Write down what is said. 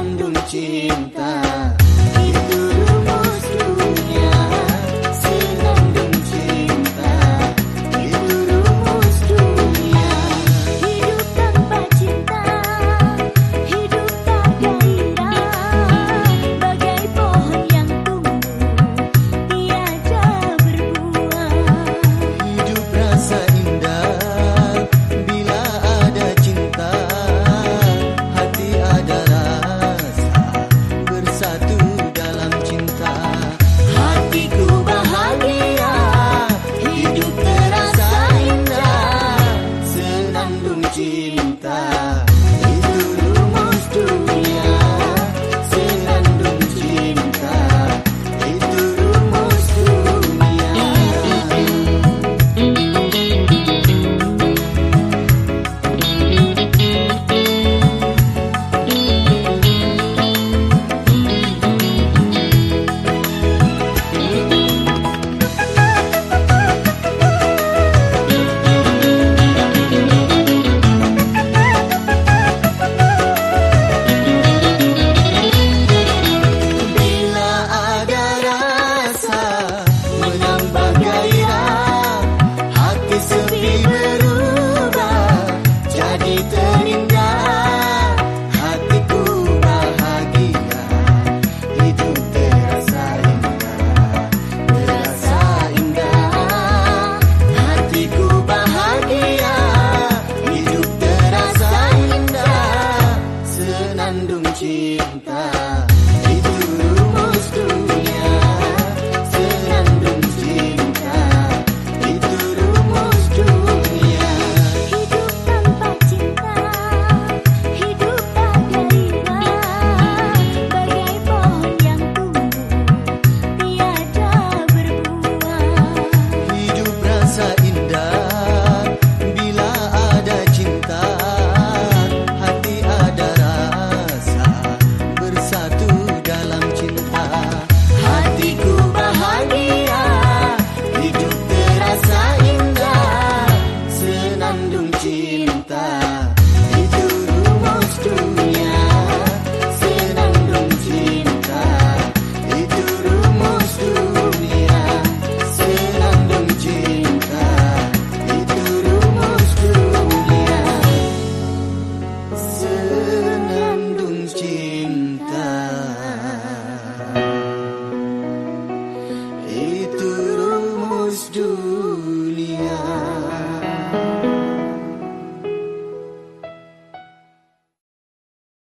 mengandung cinta.